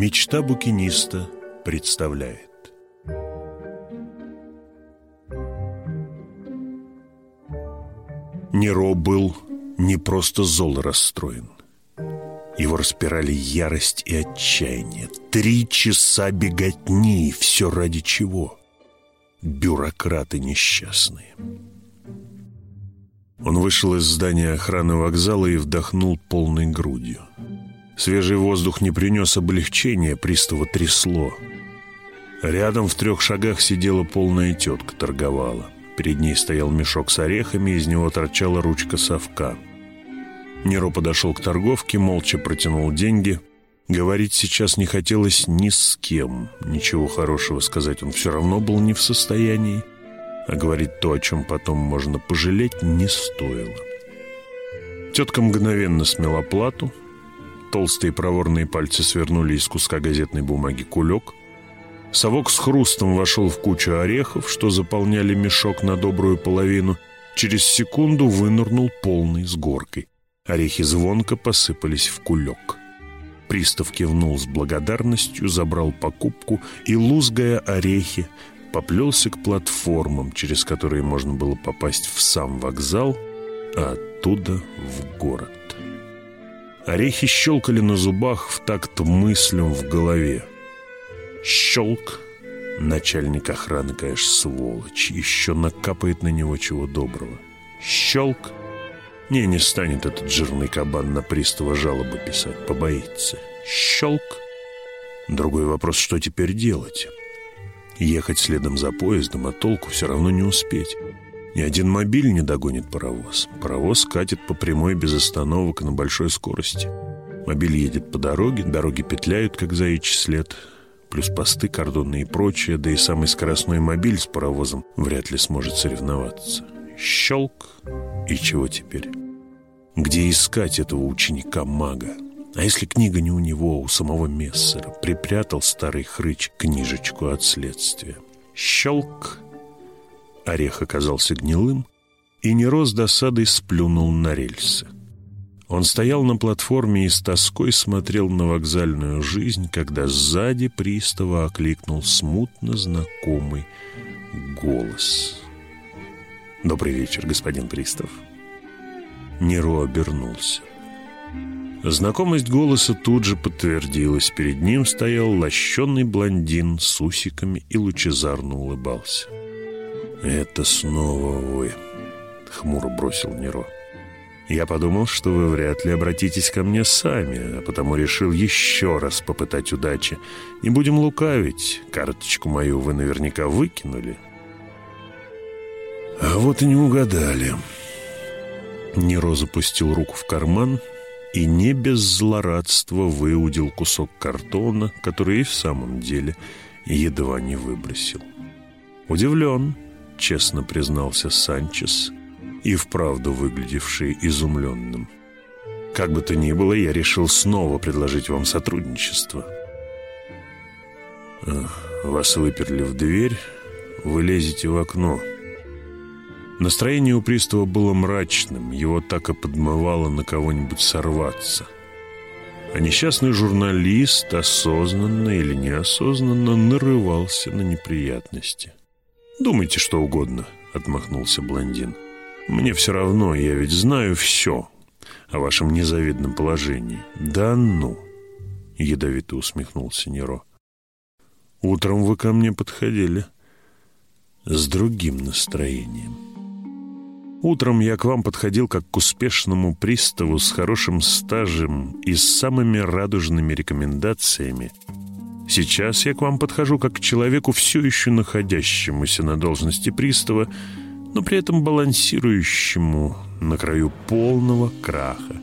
Мечта букиниста представляет Неро был не просто зол расстроен. Его распирали ярость и отчаяние. Три часа беготни, все ради чего? Бюрократы несчастные. Он вышел из здания охраны вокзала и вдохнул полной грудью. Свежий воздух не принес облегчения, пристава трясло. Рядом в трех шагах сидела полная тетка, торговала. Перед ней стоял мешок с орехами, из него торчала ручка совка. Неро подошел к торговке, молча протянул деньги. Говорить сейчас не хотелось ни с кем. Ничего хорошего сказать он все равно был не в состоянии. А говорить то, о чем потом можно пожалеть, не стоило. Тетка мгновенно смела плату, Толстые проворные пальцы свернули из куска газетной бумаги кулек. Совок с хрустом вошел в кучу орехов, что заполняли мешок на добрую половину. Через секунду вынырнул полный с горкой. Орехи звонко посыпались в кулек. Пристав кивнул с благодарностью, забрал покупку и, лузгая орехи, поплелся к платформам, через которые можно было попасть в сам вокзал, а оттуда в город. Орехи щелкали на зубах в такт мыслям в голове. Щелк. Начальник охраны, конечно, сволочь. Еще накапает на него чего доброго. Щелк. Не, не станет этот жирный кабан на пристава жалобы писать. Побоится. Щелк. Другой вопрос, что теперь делать? Ехать следом за поездом, а толку все равно не успеть. Ни один мобиль не догонит паровоз. Паровоз катит по прямой без остановок на большой скорости. Мобиль едет по дороге, дороги петляют, как заячий след. Плюс посты, кордоны и прочее, да и самый скоростной мобиль с паровозом вряд ли сможет соревноваться. Щелк. И чего теперь? Где искать этого ученика-мага? А если книга не у него, а у самого Мессера? Припрятал старый хрыч книжечку от следствия. Щелк. Орех оказался гнилым, и Неро с досадой сплюнул на рельсы. Он стоял на платформе и с тоской смотрел на вокзальную жизнь, когда сзади пристава окликнул смутно знакомый голос. «Добрый вечер, господин пристав». Неро обернулся. Знакомость голоса тут же подтвердилась. Перед ним стоял лощеный блондин с усиками и лучезарно улыбался. «Это снова вы», — хмуро бросил Неро. «Я подумал, что вы вряд ли обратитесь ко мне сами, а потому решил еще раз попытать удачи. Не будем лукавить, карточку мою вы наверняка выкинули». «А вот и не угадали». Неро запустил руку в карман и не без злорадства выудил кусок картона, который и в самом деле едва не выбросил. Удивлен, честно признался Санчес, и вправду выглядевший изумленным. «Как бы то ни было, я решил снова предложить вам сотрудничество». «Вас выперли в дверь, вы лезете в окно». Настроение у пристава было мрачным, его так и подмывало на кого-нибудь сорваться. А несчастный журналист осознанно или неосознанно нарывался на неприятности. «Думайте что угодно», — отмахнулся блондин. «Мне все равно, я ведь знаю все о вашем незавидном положении». «Да ну!» — ядовито усмехнулся Неро. «Утром вы ко мне подходили с другим настроением». Утром я к вам подходил как к успешному приставу с хорошим стажем и с самыми радужными рекомендациями — Сейчас я к вам подхожу как к человеку, все еще находящемуся на должности пристава, но при этом балансирующему на краю полного краха.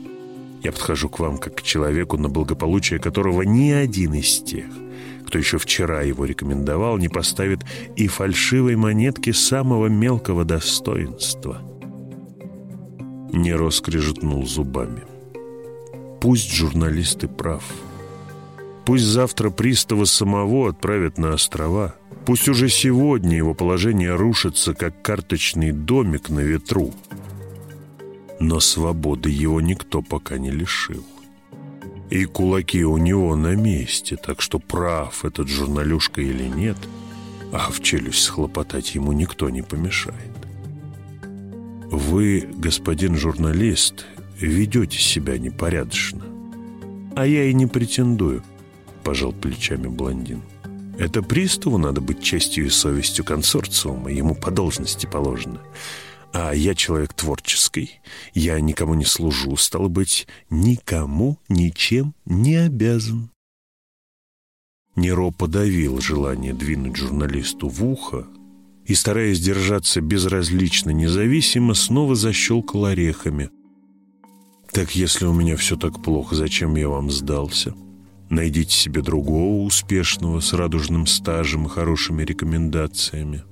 Я подхожу к вам как к человеку, на благополучие которого ни один из тех, кто еще вчера его рекомендовал, не поставит и фальшивой монетки самого мелкого достоинства. Неро скрежетнул зубами. Пусть журналист и прав — Пусть завтра пристава самого отправят на острова. Пусть уже сегодня его положение рушится, как карточный домик на ветру. Но свободы его никто пока не лишил. И кулаки у него на месте, так что прав этот журналюшка или нет, а в челюсть схлопотать ему никто не помешает. Вы, господин журналист, ведете себя непорядочно. А я и не претендую, пожал плечами блондин. Это приставу надо быть честью и совестью консорциума, ему по должности положено. А я человек творческий, я никому не служу, стало быть, никому ничем не обязан. Неро подавил желание двинуть журналисту в ухо и, стараясь держаться безразлично независимо, снова защелкал орехами. «Так если у меня все так плохо, зачем я вам сдался?» Найдите себе другого успешного с радужным стажем и хорошими рекомендациями.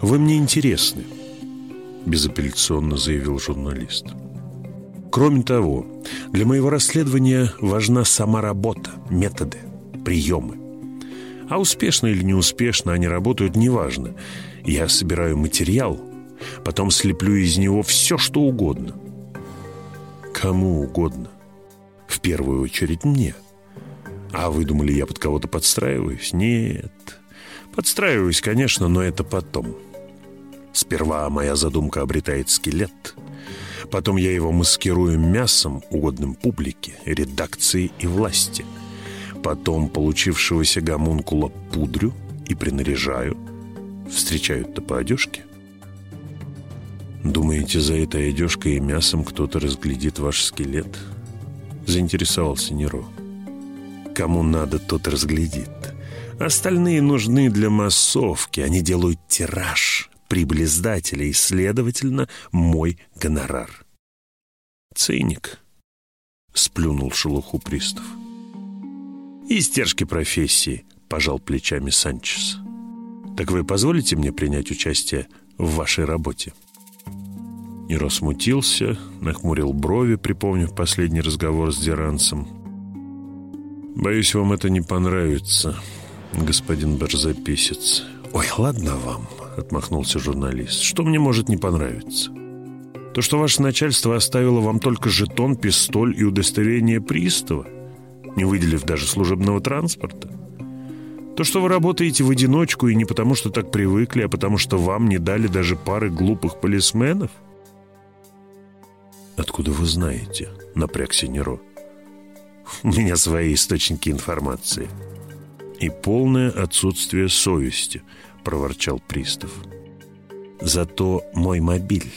Вы мне интересны, безапелляционно заявил журналист. Кроме того, для моего расследования важна сама работа, методы, приемы. А успешно или неуспешно они работают, неважно. Я собираю материал, потом слеплю из него все, что угодно. Кому угодно. В первую очередь мне – а вы думали, я под кого-то подстраиваюсь? Нет. Подстраиваюсь, конечно, но это потом. Сперва моя задумка обретает скелет. Потом я его маскирую мясом, угодным публике, редакции и власти. Потом получившегося гомункула пудрю и принаряжаю. Встречают-то по одежке. Думаете, за этой одежкой и мясом кто-то разглядит ваш скелет? Заинтересовался Неро. Кому надо, тот разглядит. Остальные нужны для массовки. Они делают тираж, прибыль издателя и, следовательно, мой гонорар. Циник, сплюнул шелуху пристав. Истержки профессии, пожал плечами Санчес. Так вы позволите мне принять участие в вашей работе? Неро смутился, нахмурил брови, припомнив последний разговор с Деранцем. Боюсь, вам это не понравится, господин барзаписец. Ой, ладно вам, отмахнулся журналист. Что мне может не понравиться? То, что ваше начальство оставило вам только жетон, пистоль и удостоверение пристава, не выделив даже служебного транспорта. То, что вы работаете в одиночку и не потому, что так привыкли, а потому, что вам не дали даже пары глупых полисменов? «Откуда вы знаете?» — напрягся Неро. У меня свои источники информации. И полное отсутствие совести, проворчал пристав. Зато мой мобиль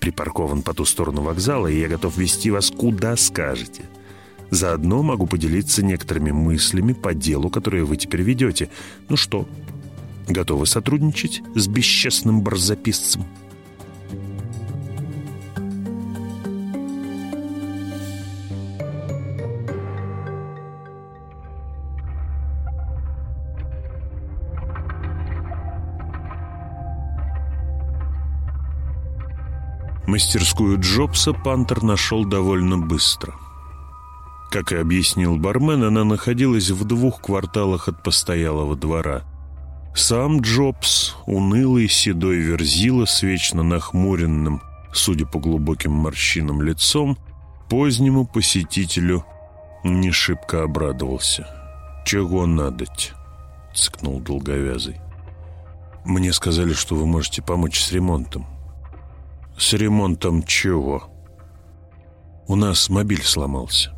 припаркован по ту сторону вокзала, и я готов вести вас куда скажете. Заодно могу поделиться некоторыми мыслями по делу, которое вы теперь ведете. Ну что, готовы сотрудничать с бесчестным барзаписцем?» Мастерскую Джобса Пантер нашел довольно быстро. Как и объяснил бармен, она находилась в двух кварталах от постоялого двора. Сам Джобс, унылый седой верзила с вечно нахмуренным, судя по глубоким морщинам лицом, позднему посетителю не шибко обрадовался. «Чего надоть?» — цыкнул долговязый. «Мне сказали, что вы можете помочь с ремонтом», «С ремонтом чего?» «У нас мобиль сломался».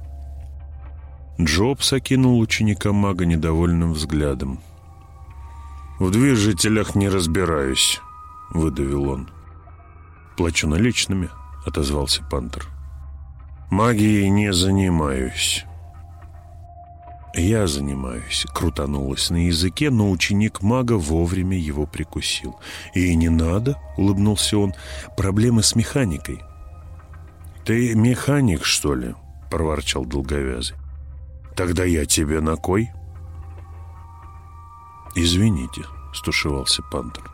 Джобс окинул ученика мага недовольным взглядом. «В движителях не разбираюсь», — выдавил он. «Плачу наличными», — отозвался Пантер. «Магией не занимаюсь». «Я занимаюсь», — крутанулась на языке, но ученик мага вовремя его прикусил. «И не надо», — улыбнулся он, — «проблемы с механикой». «Ты механик, что ли?» — проворчал долговязый. «Тогда я тебе на кой?» «Извините», — стушевался Пантер.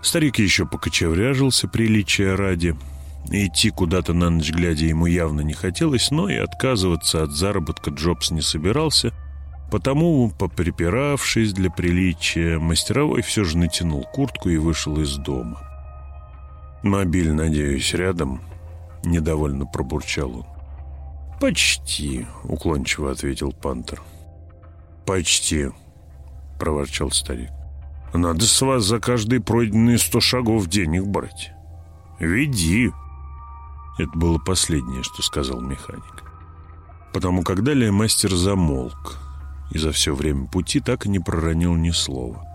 Старик еще покочевряжился, приличия ради, — Идти куда-то на ночь глядя ему явно не хотелось, но и отказываться от заработка Джобс не собирался, потому, поприпиравшись для приличия, мастеровой все же натянул куртку и вышел из дома. «Мобиль, надеюсь, рядом?» — недовольно пробурчал он. «Почти», — уклончиво ответил Пантер. «Почти», — проворчал старик. «Надо с вас за каждые пройденные сто шагов денег брать. Веди». Это было последнее, что сказал механик. Потому как далее мастер замолк и за все время пути так и не проронил ни слова.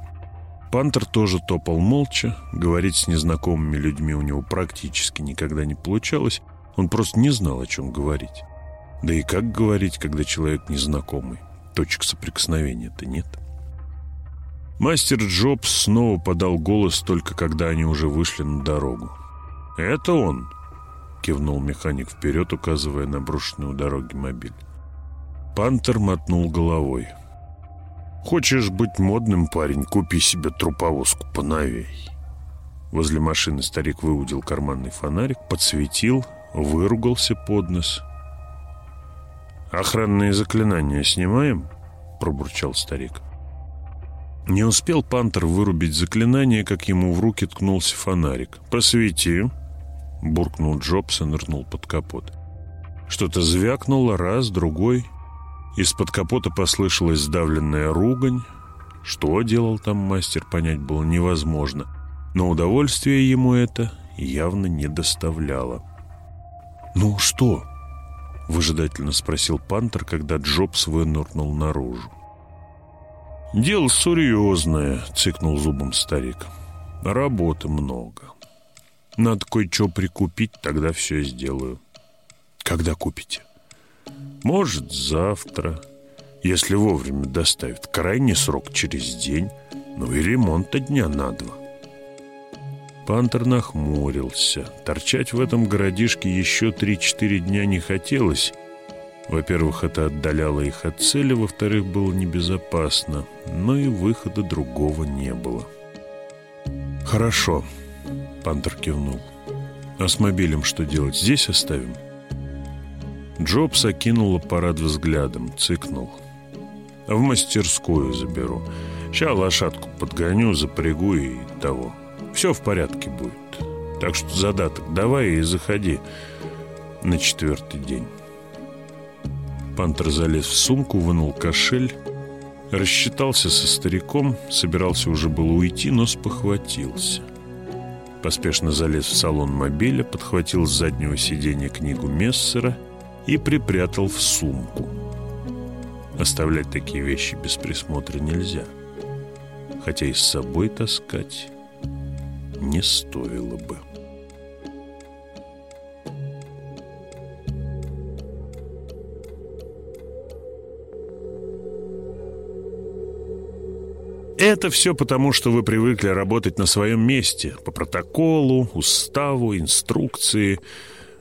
Пантер тоже топал молча, говорить с незнакомыми людьми у него практически никогда не получалось, он просто не знал, о чем говорить. Да и как говорить, когда человек незнакомый? Точек соприкосновения-то нет. Мастер Джобс снова подал голос только когда они уже вышли на дорогу. «Это он!» — кивнул механик вперед, указывая на брошенный у дороги мобиль. Пантер мотнул головой. «Хочешь быть модным, парень, купи себе труповозку поновей». Возле машины старик выудил карманный фонарик, подсветил, выругался под нос. «Охранные заклинания снимаем?» — пробурчал старик. Не успел Пантер вырубить заклинание, как ему в руки ткнулся фонарик. «Посвети!» — буркнул Джобс и нырнул под капот. Что-то звякнуло раз, другой. Из-под капота послышалась сдавленная ругань. Что делал там мастер, понять было невозможно. Но удовольствие ему это явно не доставляло. «Ну что?» — выжидательно спросил Пантер, когда Джобс вынырнул наружу. «Дело серьезное», — цикнул зубом старик. «Работы много. Надо кое-что прикупить, тогда все сделаю». «Когда купите?» «Может, завтра, если вовремя доставят. Крайний срок через день, ну и ремонта дня на два». Пантер нахмурился. Торчать в этом городишке еще три-четыре дня не хотелось. Во-первых, это отдаляло их от цели, во-вторых, было небезопасно, но и выхода другого не было. «Хорошо», — Пантер кивнул. «А с мобилем что делать? Здесь оставим?» Джобс окинул аппарат взглядом, цыкнул. «В мастерскую заберу. Ща лошадку подгоню, запрягу и того». Все в порядке будет. Так что задаток давай и заходи на четвертый день. Пантер залез в сумку, вынул кошель, рассчитался со стариком, собирался уже было уйти, но спохватился. Поспешно залез в салон мобиля, подхватил с заднего сиденья книгу Мессера и припрятал в сумку. Оставлять такие вещи без присмотра нельзя. Хотя и с собой таскать не стоило бы. Это все потому, что вы привыкли работать на своем месте, по протоколу, уставу, инструкции.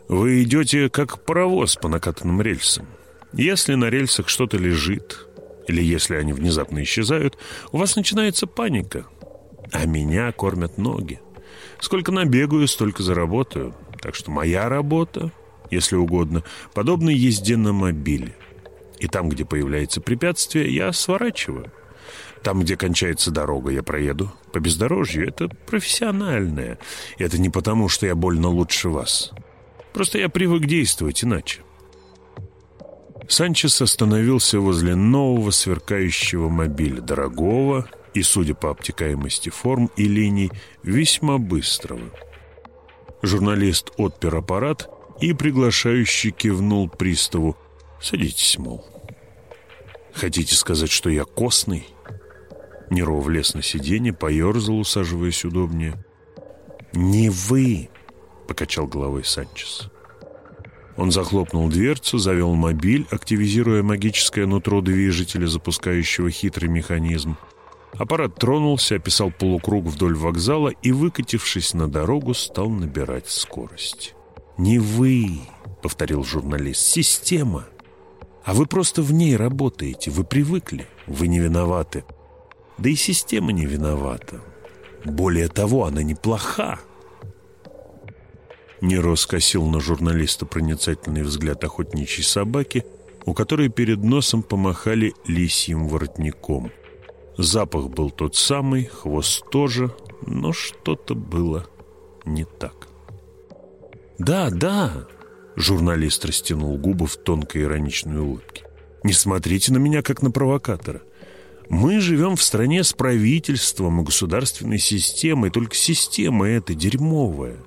Вы идете как паровоз по накатанным рельсам. Если на рельсах что-то лежит, или если они внезапно исчезают, у вас начинается паника. А меня кормят ноги. Сколько набегаю, столько заработаю. Так что моя работа, если угодно, подобна езде на мобиле. И там, где появляется препятствие, я сворачиваю. Там, где кончается дорога, я проеду по бездорожью. Это профессиональное. И это не потому, что я больно лучше вас. Просто я привык действовать иначе. Санчес остановился возле нового сверкающего мобиля, дорогого и, судя по обтекаемости форм и линий, весьма быстрого. Журналист отпер аппарат и приглашающий кивнул приставу. «Садитесь, мол». «Хотите сказать, что я костный?» Неро влез на сиденье, поерзал, усаживаясь удобнее. «Не вы!» — покачал головой Санчес. Он захлопнул дверцу, завел мобиль, активизируя магическое нутро движителя, запускающего хитрый механизм. Аппарат тронулся, описал полукруг вдоль вокзала и, выкатившись на дорогу, стал набирать скорость. «Не вы», — повторил журналист, — «система. А вы просто в ней работаете, вы привыкли, вы не виноваты. Да и система не виновата. Более того, она неплоха». Неро скосил на журналиста проницательный взгляд охотничьей собаки, у которой перед носом помахали лисьим воротником — Запах был тот самый, хвост тоже, но что-то было не так. «Да, да!» Журналист растянул губы в тонкой ироничной улыбке. «Не смотрите на меня, как на провокатора. Мы живем в стране с правительством и государственной системой, только система эта дерьмовая.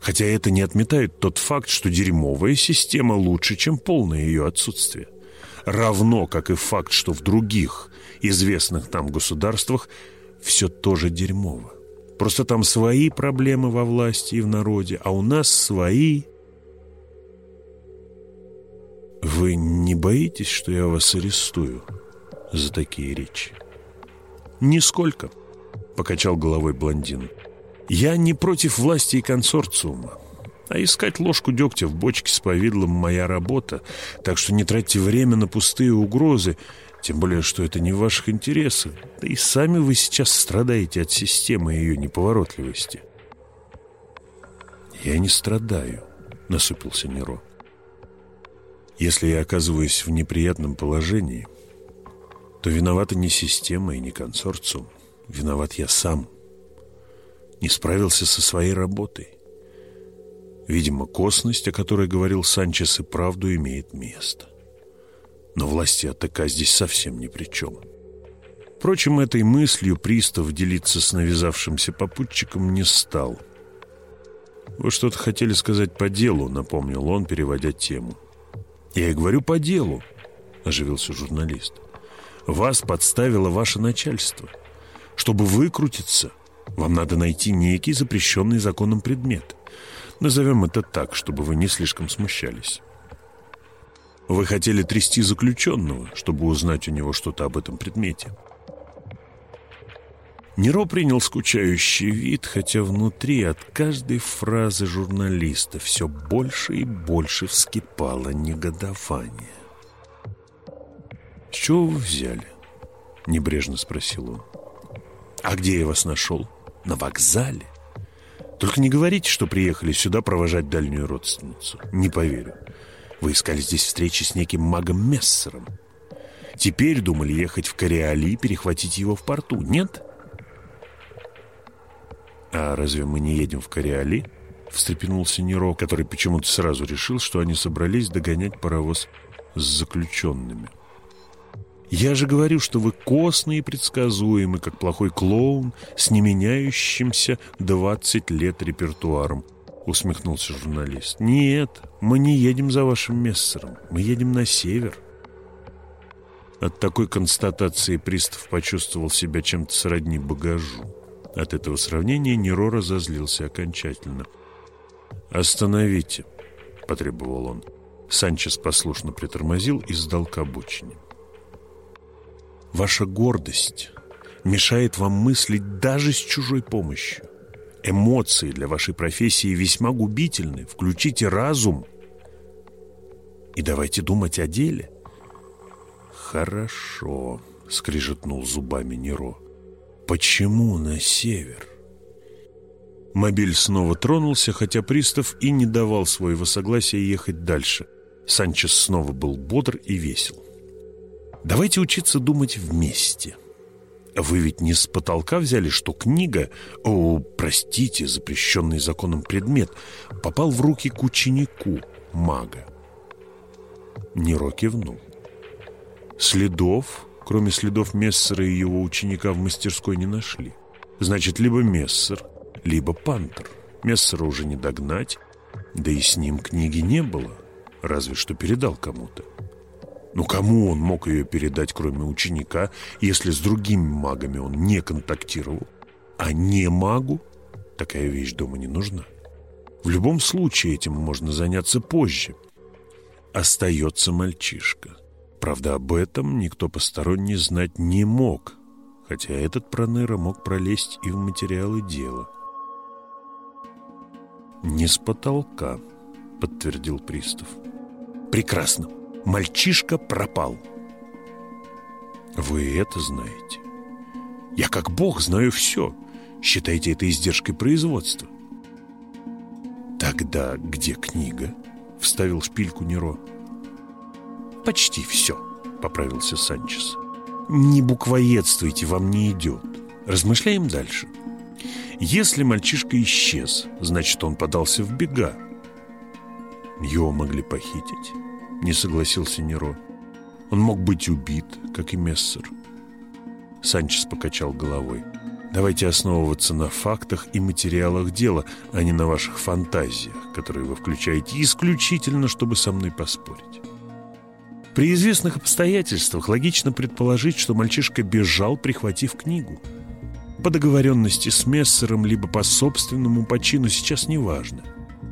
Хотя это не отметает тот факт, что дерьмовая система лучше, чем полное ее отсутствие. Равно, как и факт, что в других известных нам государствах все тоже дерьмово. Просто там свои проблемы во власти и в народе, а у нас свои. Вы не боитесь, что я вас арестую за такие речи? Нисколько, покачал головой блондин. Я не против власти и консорциума. А искать ложку дегтя в бочке с повидлом моя работа, так что не тратьте время на пустые угрозы, тем более, что это не в ваших интересах. Да и сами вы сейчас страдаете от системы и ее неповоротливости. «Я не страдаю», — насупился Неро. «Если я оказываюсь в неприятном положении, то виновата не система и не консорциум. Виноват я сам. Не справился со своей работой. Видимо, косность, о которой говорил Санчес, и правду имеет место. Но власти АТК здесь совсем ни при чем. Впрочем, этой мыслью пристав делиться с навязавшимся попутчиком не стал. «Вы что-то хотели сказать по делу», — напомнил он, переводя тему. «Я и говорю по делу», — оживился журналист. «Вас подставило ваше начальство. Чтобы выкрутиться, вам надо найти некий запрещенный законом предмет. Назовем это так, чтобы вы не слишком смущались. Вы хотели трясти заключенного, чтобы узнать у него что-то об этом предмете. Неро принял скучающий вид, хотя внутри от каждой фразы журналиста все больше и больше вскипало негодование. «С чего вы взяли?» — небрежно спросил он. «А где я вас нашел? На вокзале?» Только не говорите, что приехали сюда провожать дальнюю родственницу. Не поверю. Вы искали здесь встречи с неким магом Мессером. Теперь думали ехать в Кориали и перехватить его в порту. Нет? А разве мы не едем в Кориали? Встрепенулся Неро, который почему-то сразу решил, что они собрались догонять паровоз с заключенными. Я же говорю, что вы костный и предсказуемый, как плохой клоун с не меняющимся 20 лет репертуаром, усмехнулся журналист. Нет, мы не едем за вашим мессером, мы едем на север. От такой констатации пристав почувствовал себя чем-то сродни багажу. От этого сравнения Неро разозлился окончательно. «Остановите», — потребовал он. Санчес послушно притормозил и сдал к обочине. Ваша гордость мешает вам мыслить даже с чужой помощью. Эмоции для вашей профессии весьма губительны. Включите разум и давайте думать о деле. Хорошо, скрижетнул зубами Неро. Почему на север? Мобиль снова тронулся, хотя пристав и не давал своего согласия ехать дальше. Санчес снова был бодр и весел. Давайте учиться думать вместе. Вы ведь не с потолка взяли, что книга, о, простите, запрещенный законом предмет, попал в руки к ученику, мага. Неро кивнул. Следов, кроме следов Мессера и его ученика в мастерской не нашли. Значит, либо Мессер, либо Пантер. Мессера уже не догнать, да и с ним книги не было, разве что передал кому-то. Но кому он мог ее передать, кроме ученика, если с другими магами он не контактировал? А не магу такая вещь дома не нужна. В любом случае этим можно заняться позже. Остается мальчишка. Правда, об этом никто посторонний знать не мог, хотя этот проныра мог пролезть и в материалы дела. «Не с потолка», — подтвердил пристав. «Прекрасно. Мальчишка пропал. Вы это знаете. Я как бог знаю все. Считайте это издержкой производства. Тогда где книга? Вставил шпильку Неро. Почти все, поправился Санчес. Не буквоедствуйте, вам не идет. Размышляем дальше. Если мальчишка исчез, значит, он подался в бега. Его могли похитить, не согласился Неро. Он мог быть убит, как и Мессер. Санчес покачал головой. Давайте основываться на фактах и материалах дела, а не на ваших фантазиях, которые вы включаете исключительно, чтобы со мной поспорить. При известных обстоятельствах логично предположить, что мальчишка бежал, прихватив книгу. По договоренности с Мессером, либо по собственному почину, сейчас не важно.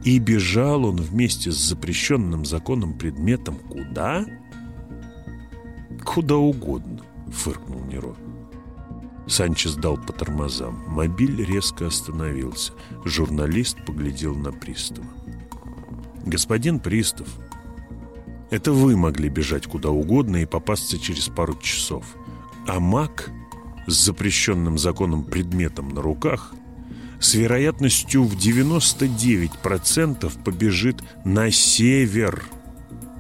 И бежал он вместе с запрещенным законом предметом куда? Куда угодно, фыркнул Неро. Санчес дал по тормозам. Мобиль резко остановился. Журналист поглядел на пристава. «Господин пристав, это вы могли бежать куда угодно и попасться через пару часов. А маг с запрещенным законом предметом на руках с вероятностью в 99% побежит на север.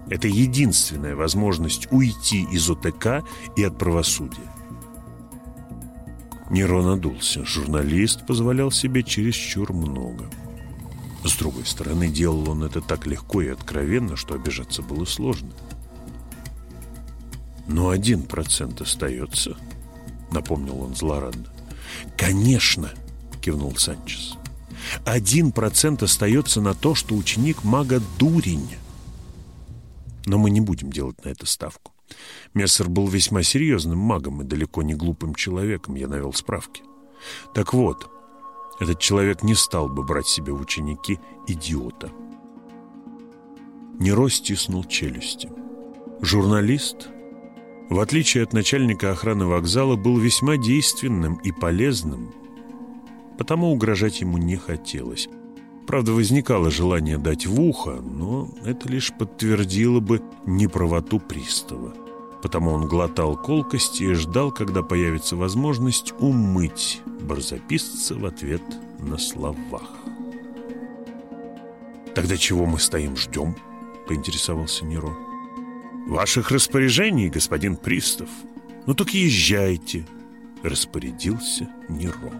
Это единственная возможность уйти из ОТК и от правосудия. Неро надулся. Журналист позволял себе чересчур много. С другой стороны, делал он это так легко и откровенно, что обижаться было сложно. «Но один процент остается», — напомнил он злорадно. «Конечно!» — кивнул Санчес. «Один процент остается на то, что ученик мага дурень. Но мы не будем делать на это ставку. Мессер был весьма серьезным магом и далеко не глупым человеком, я навел справки. Так вот, этот человек не стал бы брать себе ученики идиота. Неро стиснул челюсти. Журналист, в отличие от начальника охраны вокзала, был весьма действенным и полезным, потому угрожать ему не хотелось. Правда, возникало желание дать в ухо, но это лишь подтвердило бы неправоту пристава. Потому он глотал колкости и ждал, когда появится возможность умыть барзаписца в ответ на словах. «Тогда чего мы стоим, ждем?» — поинтересовался Неро. «Ваших распоряжений, господин Пристав. Ну так езжайте», — распорядился Неро.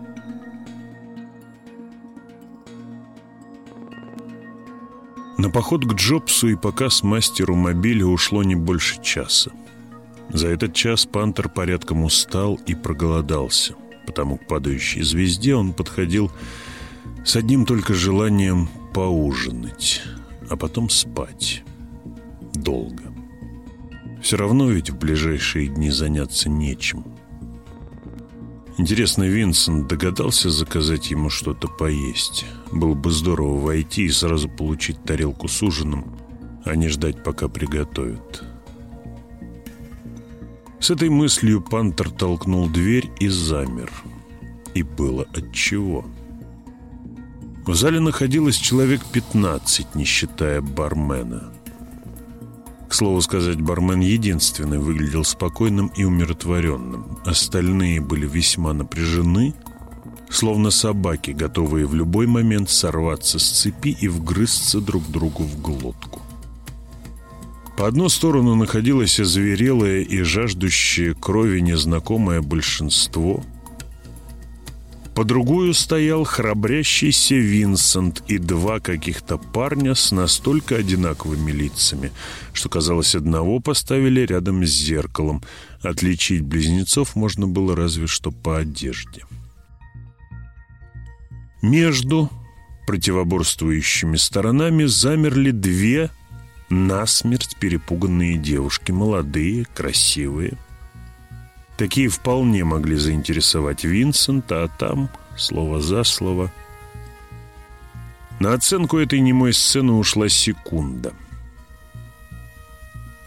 На поход к Джобсу и показ мастеру мобиля ушло не больше часа. За этот час Пантер порядком устал и проголодался, потому к падающей звезде он подходил с одним только желанием поужинать, а потом спать. Долго. Все равно ведь в ближайшие дни заняться нечем. Интересно, Винсент догадался заказать ему что-то поесть. Было бы здорово войти и сразу получить тарелку с ужином, а не ждать, пока приготовят. С этой мыслью Пантер толкнул дверь и замер. И было отчего. В зале находилось человек 15, не считая бармена. К слову сказать, бармен единственный выглядел спокойным и умиротворенным. Остальные были весьма напряжены, словно собаки, готовые в любой момент сорваться с цепи и вгрызться друг другу в глотку. По одну сторону находилось озверелое и жаждущее крови незнакомое большинство – по другую стоял храбрящийся Винсент и два каких-то парня с настолько одинаковыми лицами, что, казалось, одного поставили рядом с зеркалом. Отличить близнецов можно было разве что по одежде. Между противоборствующими сторонами замерли две насмерть перепуганные девушки, молодые, красивые – Такие вполне могли заинтересовать Винсента, а там, слово за слово... На оценку этой немой сцены ушла секунда.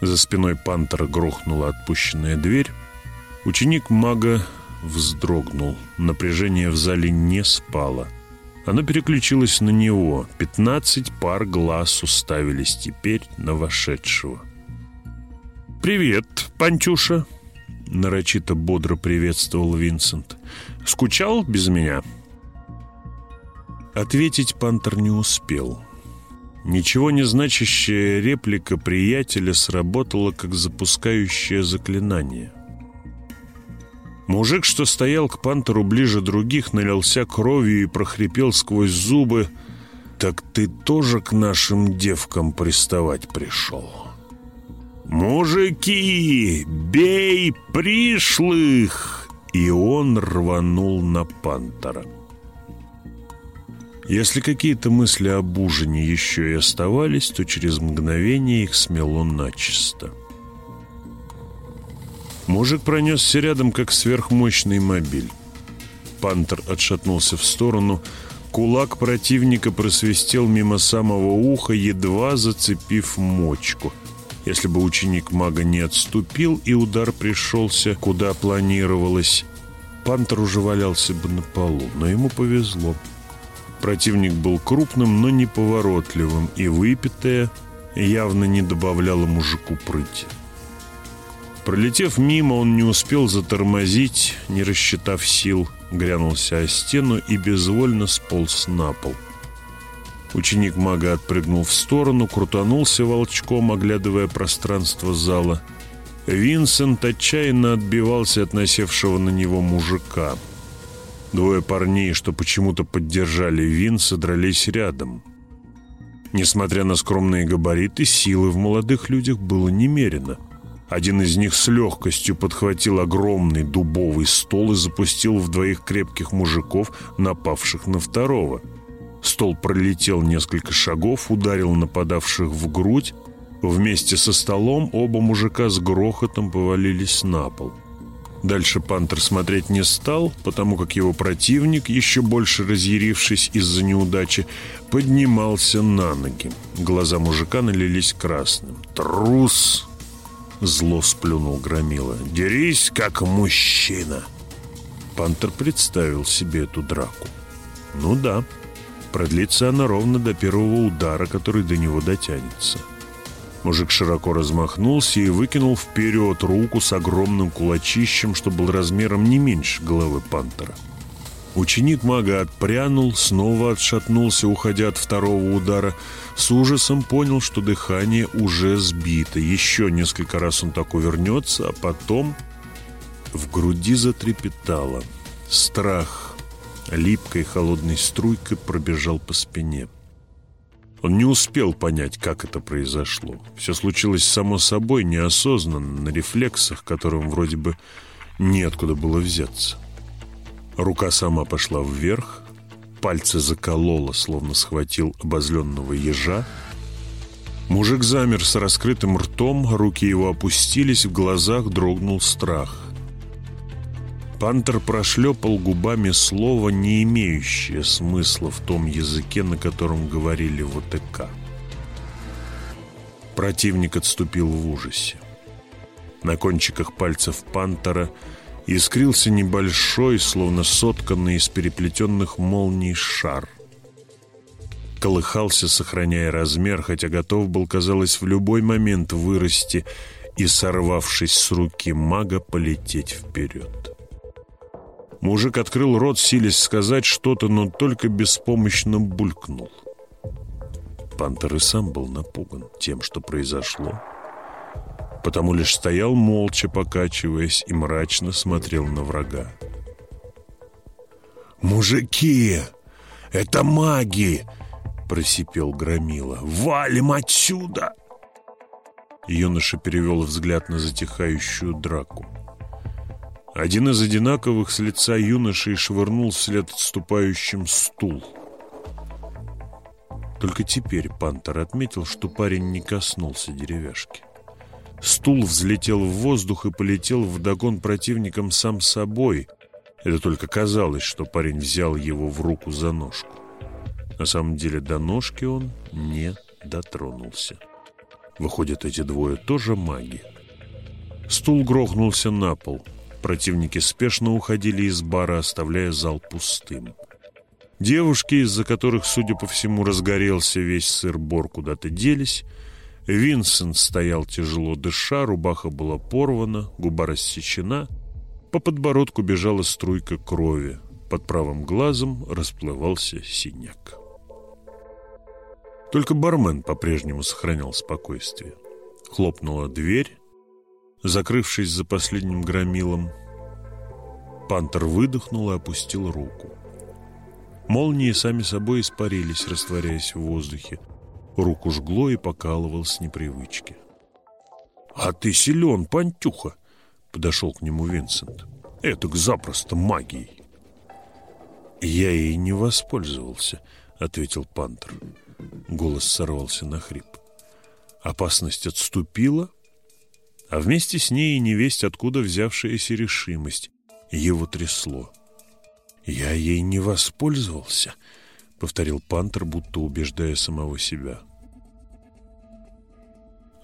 За спиной пантера грохнула отпущенная дверь. Ученик мага вздрогнул. Напряжение в зале не спало. Оно переключилось на него. Пятнадцать пар глаз уставились теперь на вошедшего. «Привет, Пантюша!» Нарочито бодро приветствовал Винсент. «Скучал без меня?» Ответить Пантер не успел. Ничего не значащая реплика приятеля сработала как запускающее заклинание. Мужик, что стоял к Пантеру ближе других, налился кровью и прохрипел сквозь зубы так ты тоже к нашим девкам приставать пришел?» «Мужики, бей пришлых!» И он рванул на пантера. Если какие-то мысли об ужине еще и оставались, то через мгновение их смело начисто. Мужик пронесся рядом, как сверхмощный мобиль. Пантер отшатнулся в сторону. Кулак противника просвистел мимо самого уха, едва зацепив мочку. Если бы ученик мага не отступил, и удар пришелся, куда планировалось, Пантер уже валялся бы на полу, но ему повезло. Противник был крупным, но неповоротливым, и выпитое явно не добавляло мужику прыти. Пролетев мимо, он не успел затормозить, не рассчитав сил, грянулся о стену и безвольно сполз на пол. Ученик мага отпрыгнул в сторону, крутанулся волчком, оглядывая пространство зала. Винсент отчаянно отбивался от насевшего на него мужика. Двое парней, что почему-то поддержали Винса, дрались рядом. Несмотря на скромные габариты, силы в молодых людях было немерено – один из них с легкостью подхватил огромный дубовый стол и запустил в двоих крепких мужиков, напавших на второго. Стол пролетел несколько шагов, ударил нападавших в грудь. Вместе со столом оба мужика с грохотом повалились на пол. Дальше Пантер смотреть не стал, потому как его противник, еще больше разъярившись из-за неудачи, поднимался на ноги. Глаза мужика налились красным. «Трус!» Зло сплюнул Громила. «Дерись, как мужчина!» Пантер представил себе эту драку. «Ну да, продлится она ровно до первого удара, который до него дотянется». Мужик широко размахнулся и выкинул вперед руку с огромным кулачищем, что был размером не меньше головы пантера. Ученик мага отпрянул, снова отшатнулся, уходя от второго удара. С ужасом понял, что дыхание уже сбито. Еще несколько раз он так увернется, а потом в груди затрепетало. Страх липкой холодной струйкой пробежал по спине. Он не успел понять, как это произошло. Все случилось само собой, неосознанно, на рефлексах, которым вроде бы неоткуда было взяться. Рука сама пошла вверх, пальцы заколола, словно схватил обозленного ежа. Мужик замер с раскрытым ртом, руки его опустились, в глазах дрогнул страх. Пантер прошлепал губами слово, не имеющее смысла в том языке, на котором говорили в ОТК. Противник отступил в ужасе. На кончиках пальцев Пантера – искрился небольшой, словно сотканный из переплетенных молний шар. Колыхался, сохраняя размер, хотя готов был, казалось, в любой момент вырасти и, сорвавшись с руки мага, полететь вперед. Мужик открыл рот, силясь сказать что-то, но только беспомощно булькнул. Пантер и сам был напуган тем, что произошло, потому лишь стоял молча, покачиваясь, и мрачно смотрел на врага. «Мужики! Это маги!» — просипел Громила. «Валим отсюда!» Юноша перевел взгляд на затихающую драку. Один из одинаковых с лица юношей швырнул вслед отступающим стул. Только теперь Пантер отметил, что парень не коснулся деревяшки. Стул взлетел в воздух и полетел вдогон противникам сам собой. Это только казалось, что парень взял его в руку за ножку. На самом деле до ножки он не дотронулся. Выходят, эти двое тоже маги. Стул грохнулся на пол. Противники спешно уходили из бара, оставляя зал пустым. Девушки, из-за которых, судя по всему, разгорелся весь сыр-бор, куда-то делись — Винсент стоял тяжело дыша, рубаха была порвана, губа рассечена. По подбородку бежала струйка крови. Под правым глазом расплывался синяк. Только бармен по-прежнему сохранял спокойствие. Хлопнула дверь, закрывшись за последним громилом. Пантер выдохнул и опустил руку. Молнии сами собой испарились, растворяясь в воздухе. Руку жгло и покалывал с непривычки. «А ты силен, пантюха!» — подошел к нему Винсент. «Этак запросто магией!» «Я ей не воспользовался», — ответил Пантер. Голос сорвался на хрип. Опасность отступила, а вместе с ней и невесть, откуда взявшаяся решимость. Его трясло. «Я ей не воспользовался», — повторил Пантер, будто убеждая самого себя.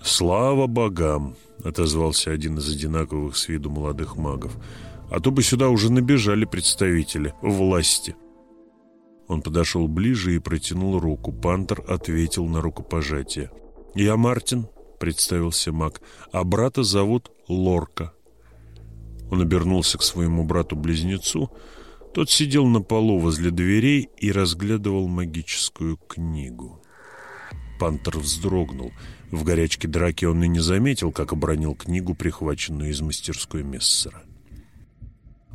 «Слава богам!» — отозвался один из одинаковых с виду молодых магов. «А то бы сюда уже набежали представители власти». Он подошел ближе и протянул руку. Пантер ответил на рукопожатие. «Я Мартин», — представился маг, — «а брата зовут Лорка». Он обернулся к своему брату-близнецу. Тот сидел на полу возле дверей и разглядывал магическую книгу. Пантер вздрогнул. В горячке драки он и не заметил, как обронил книгу, прихваченную из мастерской Мессера.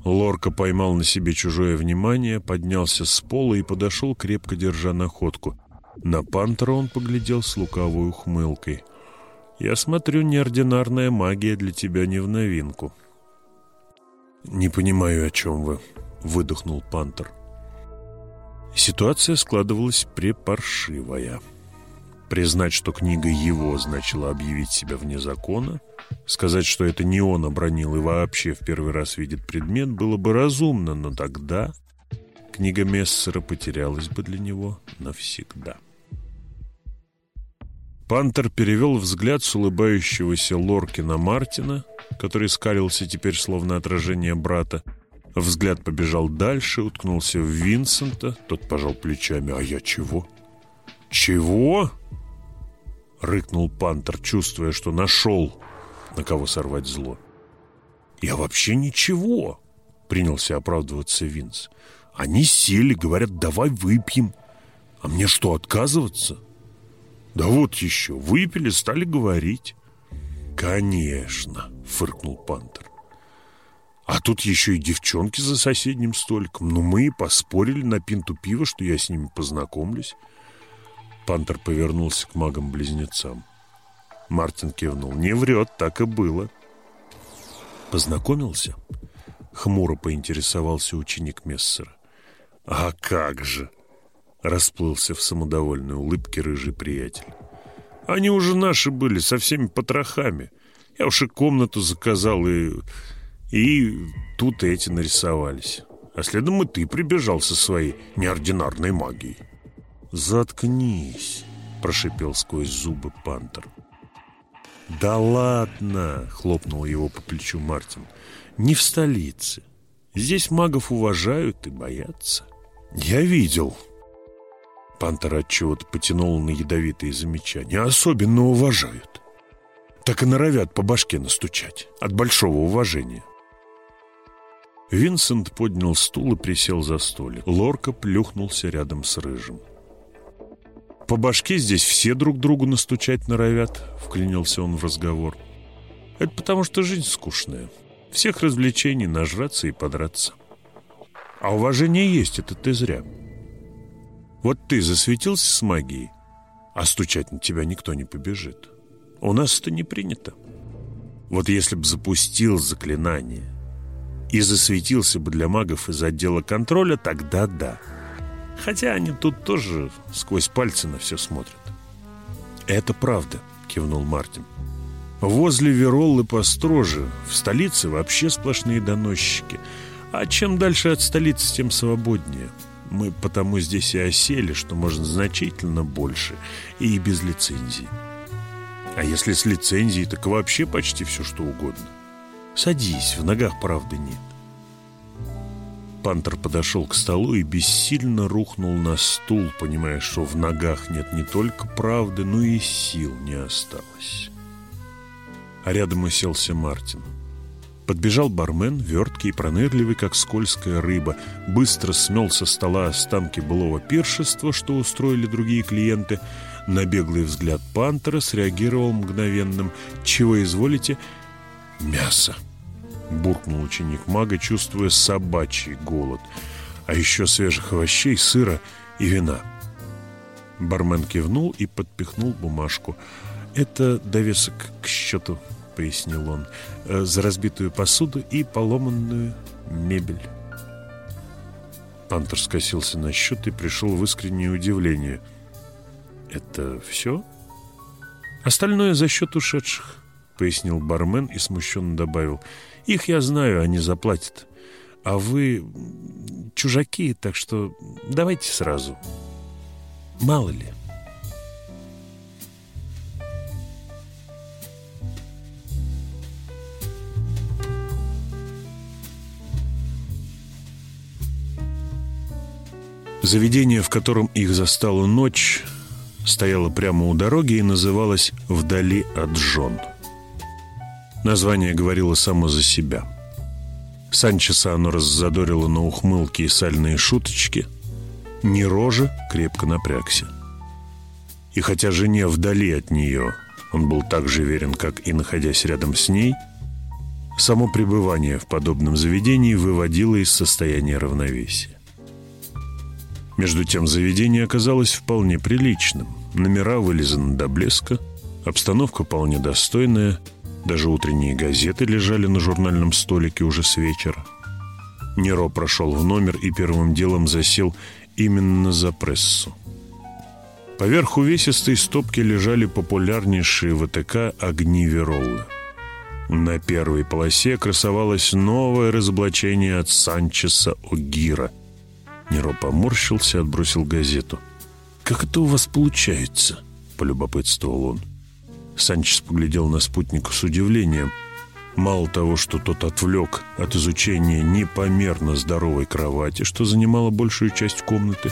Лорка поймал на себе чужое внимание, поднялся с пола и подошел, крепко держа находку. На Пантера он поглядел с лукавой ухмылкой. «Я смотрю, неординарная магия для тебя не в новинку». «Не понимаю, о чем вы», — выдохнул Пантер. Ситуация складывалась препаршивая. Признать, что книга его значила объявить себя вне закона, сказать, что это не он обронил и вообще в первый раз видит предмет, было бы разумно, но тогда книга Мессера потерялась бы для него навсегда. Пантер перевел взгляд с улыбающегося Лоркина Мартина, который скалился теперь словно отражение брата. Взгляд побежал дальше, уткнулся в Винсента. Тот пожал плечами. «А я чего?» «Чего?» — рыкнул Пантер, чувствуя, что нашел, на кого сорвать зло. «Я вообще ничего!» — принялся оправдываться Винс. «Они сели, говорят, давай выпьем. А мне что, отказываться?» «Да вот еще, выпили, стали говорить». «Конечно!» — фыркнул Пантер. «А тут еще и девчонки за соседним столиком. Ну, мы поспорили на пинту пива, что я с ними познакомлюсь». Пантер повернулся к магам-близнецам. Мартин кивнул. «Не врет, так и было». «Познакомился?» Хмуро поинтересовался ученик Мессера. «А как же!» Расплылся в самодовольной улыбке рыжий приятель. «Они уже наши были, со всеми потрохами. Я уж и комнату заказал, и... И тут эти нарисовались. А следом и ты прибежал со своей неординарной магией». «Заткнись!» — прошипел сквозь зубы Пантер. «Да ладно!» — хлопнул его по плечу Мартин. «Не в столице. Здесь магов уважают и боятся». «Я видел!» Пантер отчего-то потянул на ядовитые замечания. «Особенно уважают. Так и норовят по башке настучать. От большого уважения». Винсент поднял стул и присел за столик. Лорка плюхнулся рядом с Рыжим. По башке здесь все друг другу настучать норовят, вклинился он в разговор. Это потому, что жизнь скучная. Всех развлечений нажраться и подраться. А уважение есть, это ты зря. Вот ты засветился с магией, а стучать на тебя никто не побежит. У нас это не принято. Вот если б запустил заклинание и засветился бы для магов из отдела контроля, тогда да. Хотя они тут тоже сквозь пальцы на все смотрят. «Это правда», — кивнул Мартин. «Возле Вероллы построже, в столице вообще сплошные доносчики. А чем дальше от столицы, тем свободнее. Мы потому здесь и осели, что можно значительно больше и без лицензии. А если с лицензией, так вообще почти все, что угодно. Садись, в ногах правды нет». Пантер подошел к столу и бессильно рухнул на стул, понимая, что в ногах нет не только правды, но и сил не осталось. А рядом уселся Мартин. Подбежал бармен, верткий и пронырливый, как скользкая рыба, быстро смел со стола останки былого пиршества, что устроили другие клиенты. На беглый взгляд Пантера среагировал мгновенным «Чего изволите?» «Мясо!» буркнул ученик мага, чувствуя собачий голод. а еще свежих овощей, сыра и вина. Бармен кивнул и подпихнул бумажку. «Это довесок к счету», — пояснил он, «э, «за разбитую посуду и поломанную мебель». Пантер скосился на счет и пришел в искреннее удивление. «Это все?» «Остальное за счет ушедших», — пояснил бармен и смущенно добавил. «Их я знаю, они заплатят. А вы чужаки, так что давайте сразу. Мало ли». Заведение, в котором их застала ночь, стояло прямо у дороги и называлось «Вдали от жен». Название говорило само за себя. Санчеса оно раззадорило на ухмылки и сальные шуточки. Не рожа крепко напрягся. И хотя жене вдали от нее он был так же верен, как и находясь рядом с ней, само пребывание в подобном заведении выводило из состояния равновесия. Между тем заведение оказалось вполне приличным. Номера вылизаны до блеска, обстановка вполне достойная, даже утренние газеты лежали на журнальном столике уже с вечера. Неро прошел в номер и первым делом засел именно за прессу. Поверх увесистой стопки лежали популярнейшие ВТК огни Веролла. На первой полосе красовалось новое разоблачение от Санчеса Огира – Неро поморщился, отбросил газету. «Как это у вас получается?» — полюбопытствовал он. Санчес поглядел на спутника с удивлением. Мало того, что тот отвлек от изучения непомерно здоровой кровати, что занимала большую часть комнаты,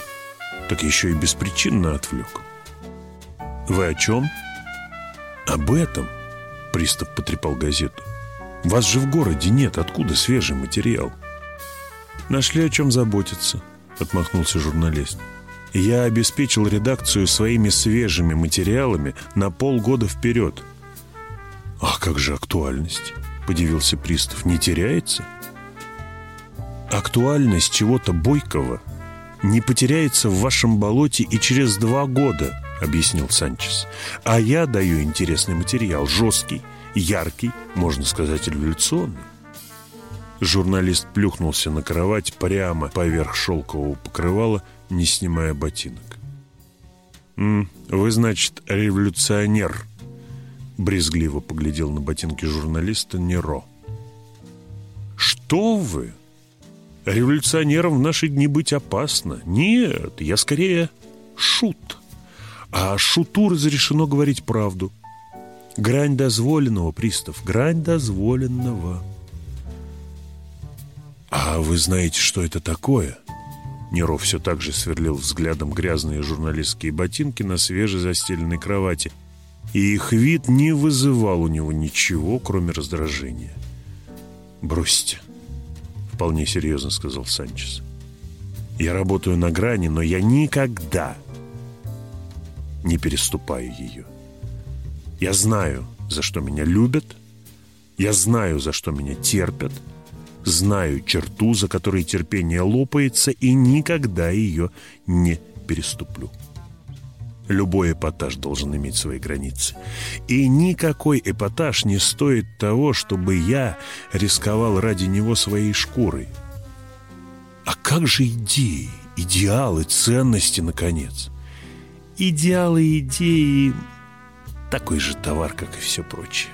так еще и беспричинно отвлек. «Вы о чем?» «Об этом», — пристав потрепал газету. «Вас же в городе нет, откуда свежий материал?» «Нашли о чем заботиться», — отмахнулся журналист. «Я обеспечил редакцию своими свежими материалами на полгода вперед». «А как же актуальность?» — подивился Пристав. «Не теряется?» «Актуальность чего-то бойкого не потеряется в вашем болоте и через два года», — объяснил Санчес. «А я даю интересный материал, жесткий, яркий, можно сказать, революционный. Журналист плюхнулся на кровать прямо поверх шелкового покрывала, не снимая ботинок. «М, «Вы, значит, революционер?» Брезгливо поглядел на ботинки журналиста Неро. «Что вы? Революционером в наши дни быть опасно. Нет, я скорее шут. А шуту разрешено говорить правду. Грань дозволенного, пристав, грань дозволенного». «А вы знаете, что это такое?» Неро все так же сверлил взглядом грязные журналистские ботинки на свежезастеленной кровати, и их вид не вызывал у него ничего, кроме раздражения. «Бросьте», — вполне серьезно сказал Санчес. «Я работаю на грани, но я никогда не переступаю ее. Я знаю, за что меня любят, я знаю, за что меня терпят, Знаю черту, за которой терпение лопается, и никогда ее не переступлю. Любой эпатаж должен иметь свои границы. И никакой эпатаж не стоит того, чтобы я рисковал ради него своей шкурой. А как же идеи, идеалы, ценности, наконец? Идеалы идеи – такой же товар, как и все прочее.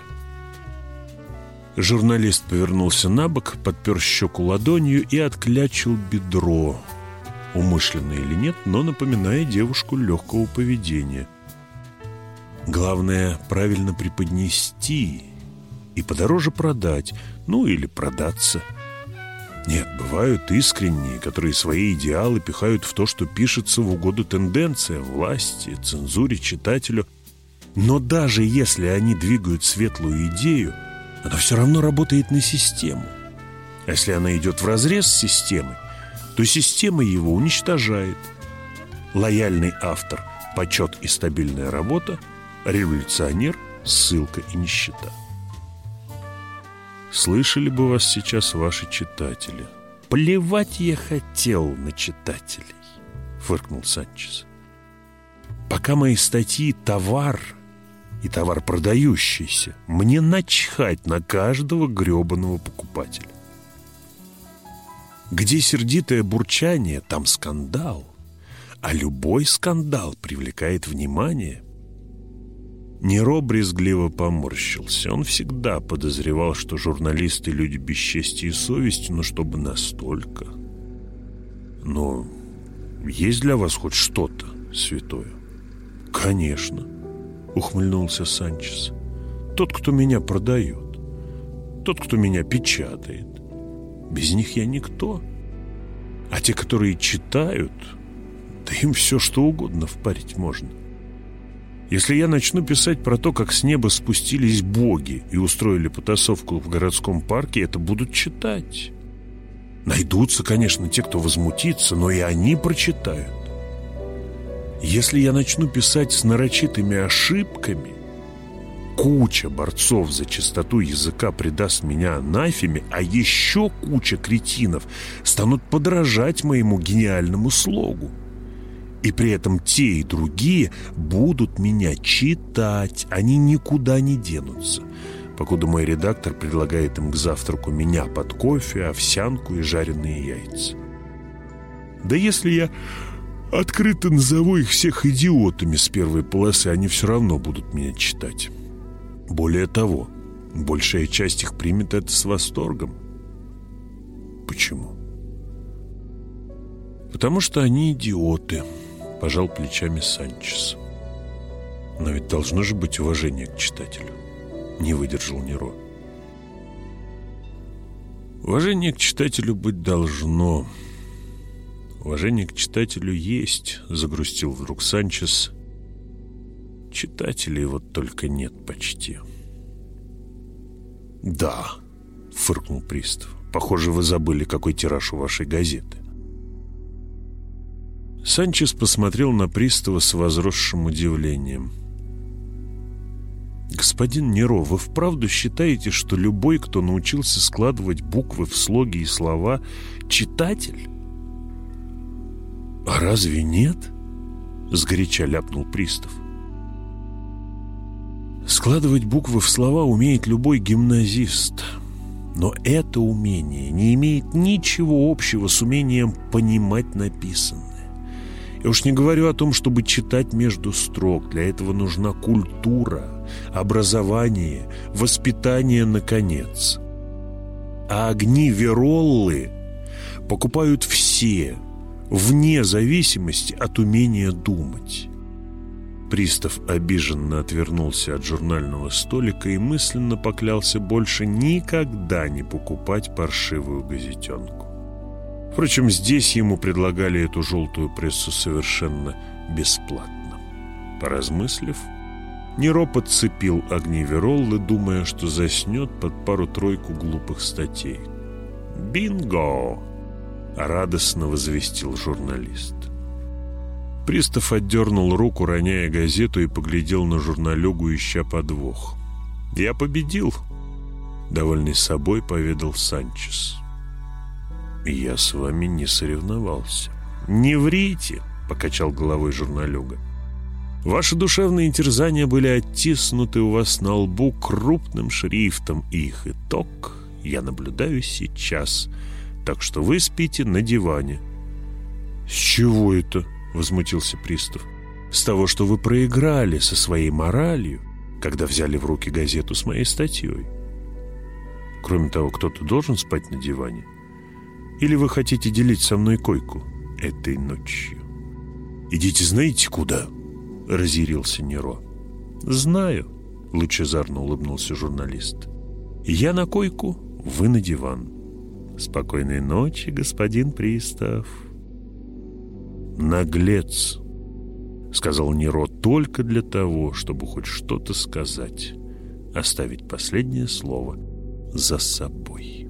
Журналист повернулся на бок, подпер щеку ладонью и отклячил бедро. Умышленно или нет, но напоминая девушку легкого поведения. Главное, правильно преподнести и подороже продать, ну или продаться. Нет, бывают искренние, которые свои идеалы пихают в то, что пишется в угоду тенденциям, власти, цензуре, читателю. Но даже если они двигают светлую идею – она все равно работает на систему. А если она идет вразрез с системой, то система его уничтожает. Лояльный автор – почет и стабильная работа, революционер – ссылка и нищета. Слышали бы вас сейчас ваши читатели. Плевать я хотел на читателей, фыркнул Санчес. Пока мои статьи «товар» и товар продающийся, мне начхать на каждого гребаного покупателя. Где сердитое бурчание, там скандал. А любой скандал привлекает внимание. Неро брезгливо поморщился. Он всегда подозревал, что журналисты — люди без чести и совести, но чтобы настолько. Но есть для вас хоть что-то святое? Конечно, ухмыльнулся Санчес. Тот, кто меня продает. Тот, кто меня печатает. Без них я никто. А те, которые читают, да им все что угодно впарить можно. Если я начну писать про то, как с неба спустились боги и устроили потасовку в городском парке, это будут читать. Найдутся, конечно, те, кто возмутится, но и они прочитают. Если я начну писать с нарочитыми ошибками, куча борцов за чистоту языка предаст меня анафеме, а еще куча кретинов станут подражать моему гениальному слогу. И при этом те и другие будут меня читать, они никуда не денутся. Покуда мой редактор предлагает им к завтраку меня под кофе, овсянку и жареные яйца. Да если я открыто назову их всех идиотами с первой полосы, они все равно будут меня читать. Более того, большая часть их примет это с восторгом. Почему? Потому что они идиоты – Пожал плечами Санчес. Но ведь должно же быть уважение к читателю. Не выдержал Неро. Уважение к читателю быть должно. Уважение к читателю есть, загрустил вдруг Санчес. Читателей вот только нет почти. Да, фыркнул пристав. Похоже, вы забыли, какой тираж у вашей газеты. Санчес посмотрел на пристава с возросшим удивлением. «Господин Неро, вы вправду считаете, что любой, кто научился складывать буквы в слоги и слова, читатель?» «А разве нет?» — сгоряча ляпнул пристав. «Складывать буквы в слова умеет любой гимназист». Но это умение не имеет ничего общего с умением понимать написанное. Я уж не говорю о том, чтобы читать между строк. Для этого нужна культура, образование, воспитание, наконец. А огни Вероллы покупают все, вне зависимости от умения думать. Пристав обиженно отвернулся от журнального столика и мысленно поклялся больше никогда не покупать паршивую газетенку. Впрочем, здесь ему предлагали эту желтую прессу совершенно бесплатно. Поразмыслив, Неро подцепил огни Вероллы, думая, что заснет под пару-тройку глупых статей. «Бинго!» — радостно возвестил журналист. Пристав отдернул руку, роняя газету, и поглядел на журналюгу, ища подвох. «Я победил!» — довольный собой поведал Санчес. «Я с вами не соревновался». «Не врите», — покачал головой журналюга. «Ваши душевные терзания были оттиснуты у вас на лбу крупным шрифтом, и их итог я наблюдаю сейчас, так что вы спите на диване». «С чего это?» — возмутился пристав. «С того, что вы проиграли со своей моралью, когда взяли в руки газету с моей статьей. Кроме того, кто-то должен спать на диване. Или вы хотите делить со мной койку этой ночью? Идите знаете куда?» — разъярился Неро. «Знаю», — лучезарно улыбнулся журналист. «Я на койку, вы на диван. Спокойной ночи, господин пристав». «Наглец», — сказал Неро только для того, чтобы хоть что-то сказать, оставить последнее слово за собой.